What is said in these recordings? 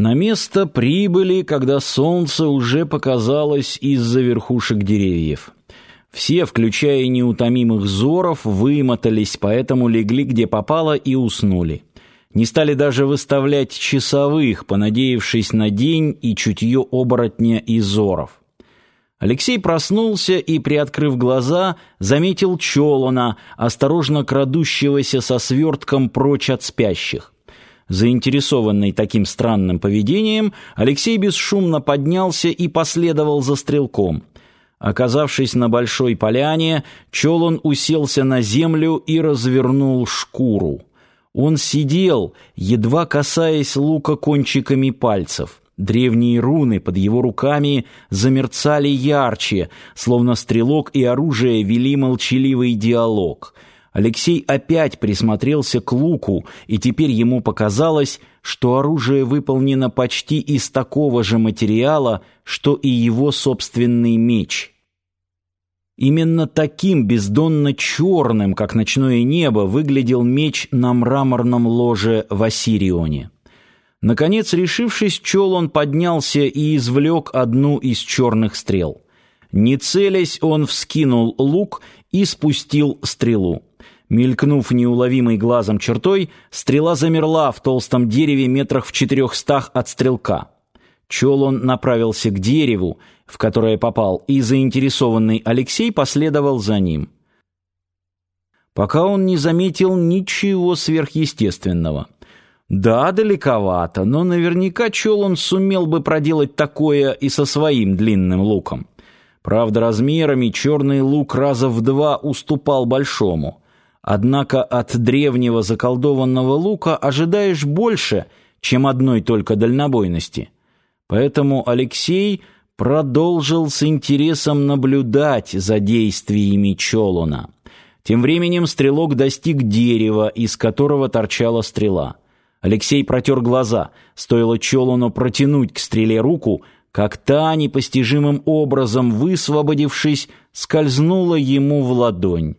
На место прибыли, когда солнце уже показалось из-за верхушек деревьев. Все, включая неутомимых зоров, вымотались, поэтому легли где попало и уснули. Не стали даже выставлять часовых, понадеявшись на день и чутье оборотня и зоров. Алексей проснулся и, приоткрыв глаза, заметил Чолона, осторожно крадущегося со свертком прочь от спящих. Заинтересованный таким странным поведением, Алексей бесшумно поднялся и последовал за стрелком. Оказавшись на большой поляне, Чолон уселся на землю и развернул шкуру. Он сидел, едва касаясь лука кончиками пальцев. Древние руны под его руками замерцали ярче, словно стрелок и оружие вели молчаливый диалог. Алексей опять присмотрелся к луку, и теперь ему показалось, что оружие выполнено почти из такого же материала, что и его собственный меч. Именно таким бездонно черным, как ночное небо, выглядел меч на мраморном ложе в Ассирионе. Наконец, решившись, чел он поднялся и извлек одну из черных стрел. Не целясь, он вскинул лук и спустил стрелу. Мелькнув неуловимой глазом чертой, стрела замерла в толстом дереве метрах в четырехстах от стрелка. Чел он направился к дереву, в которое попал, и заинтересованный Алексей последовал за ним. Пока он не заметил ничего сверхъестественного — да, далековато, но наверняка чел он сумел бы проделать такое и со своим длинным луком. Правда, размерами черный лук раза в два уступал большому. Однако от древнего заколдованного лука ожидаешь больше, чем одной только дальнобойности. Поэтому Алексей продолжил с интересом наблюдать за действиями Чолуна. Тем временем стрелок достиг дерева, из которого торчала стрела. Алексей протер глаза. Стоило Чолону протянуть к стреле руку, как та, непостижимым образом высвободившись, скользнула ему в ладонь.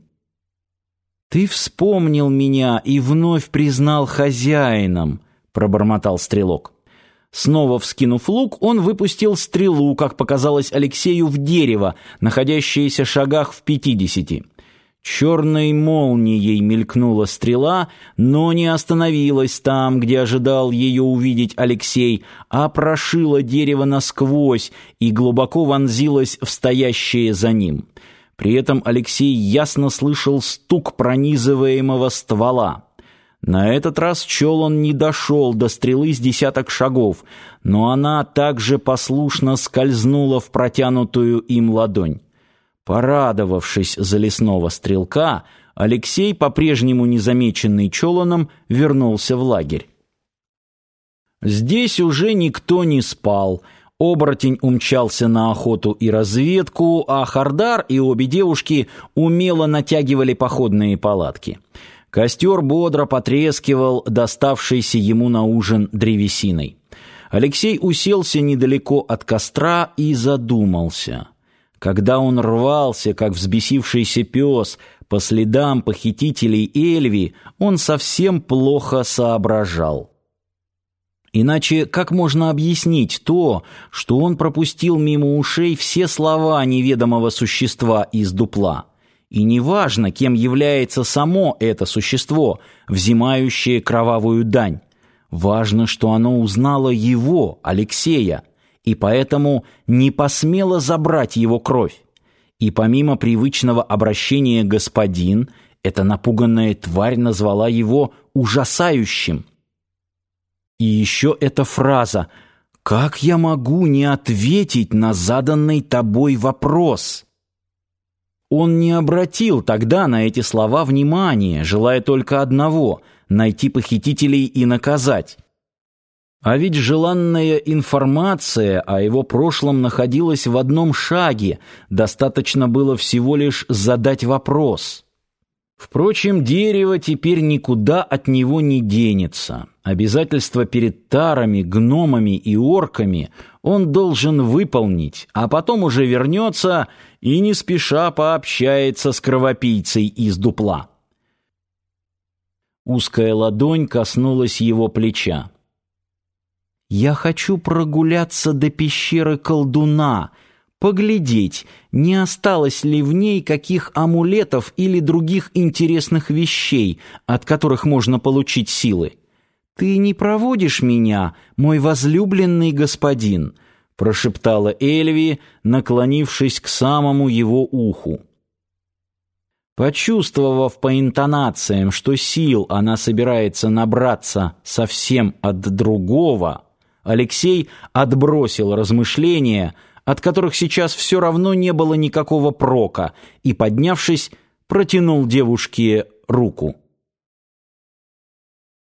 «Ты вспомнил меня и вновь признал хозяином», — пробормотал стрелок. Снова вскинув лук, он выпустил стрелу, как показалось Алексею, в дерево, находящееся шагах в пятидесяти. Черной молнией мелькнула стрела, но не остановилась там, где ожидал ее увидеть Алексей, а прошила дерево насквозь и глубоко вонзилась в стоящее за ним. При этом Алексей ясно слышал стук пронизываемого ствола. На этот раз чел он не дошел до стрелы с десяток шагов, но она также послушно скользнула в протянутую им ладонь. Порадовавшись за лесного стрелка, Алексей, по-прежнему незамеченный Чолоном, вернулся в лагерь. Здесь уже никто не спал. Оборотень умчался на охоту и разведку, а Хардар и обе девушки умело натягивали походные палатки. Костер бодро потрескивал доставшийся ему на ужин древесиной. Алексей уселся недалеко от костра и задумался — когда он рвался, как взбесившийся пес, по следам похитителей Эльви, он совсем плохо соображал. Иначе как можно объяснить то, что он пропустил мимо ушей все слова неведомого существа из дупла? И неважно, кем является само это существо, взимающее кровавую дань. Важно, что оно узнало его, Алексея, и поэтому не посмела забрать его кровь. И помимо привычного обращения «господин», эта напуганная тварь назвала его ужасающим. И еще эта фраза «Как я могу не ответить на заданный тобой вопрос?» Он не обратил тогда на эти слова внимания, желая только одного — найти похитителей и наказать. А ведь желанная информация о его прошлом находилась в одном шаге, достаточно было всего лишь задать вопрос. Впрочем, дерево теперь никуда от него не денется. Обязательства перед тарами, гномами и орками он должен выполнить, а потом уже вернется и не спеша пообщается с кровопийцей из дупла. Узкая ладонь коснулась его плеча. «Я хочу прогуляться до пещеры колдуна, поглядеть, не осталось ли в ней каких амулетов или других интересных вещей, от которых можно получить силы. Ты не проводишь меня, мой возлюбленный господин?» прошептала Эльви, наклонившись к самому его уху. Почувствовав по интонациям, что сил она собирается набраться совсем от другого, Алексей отбросил размышления, от которых сейчас все равно не было никакого прока, и, поднявшись, протянул девушке руку.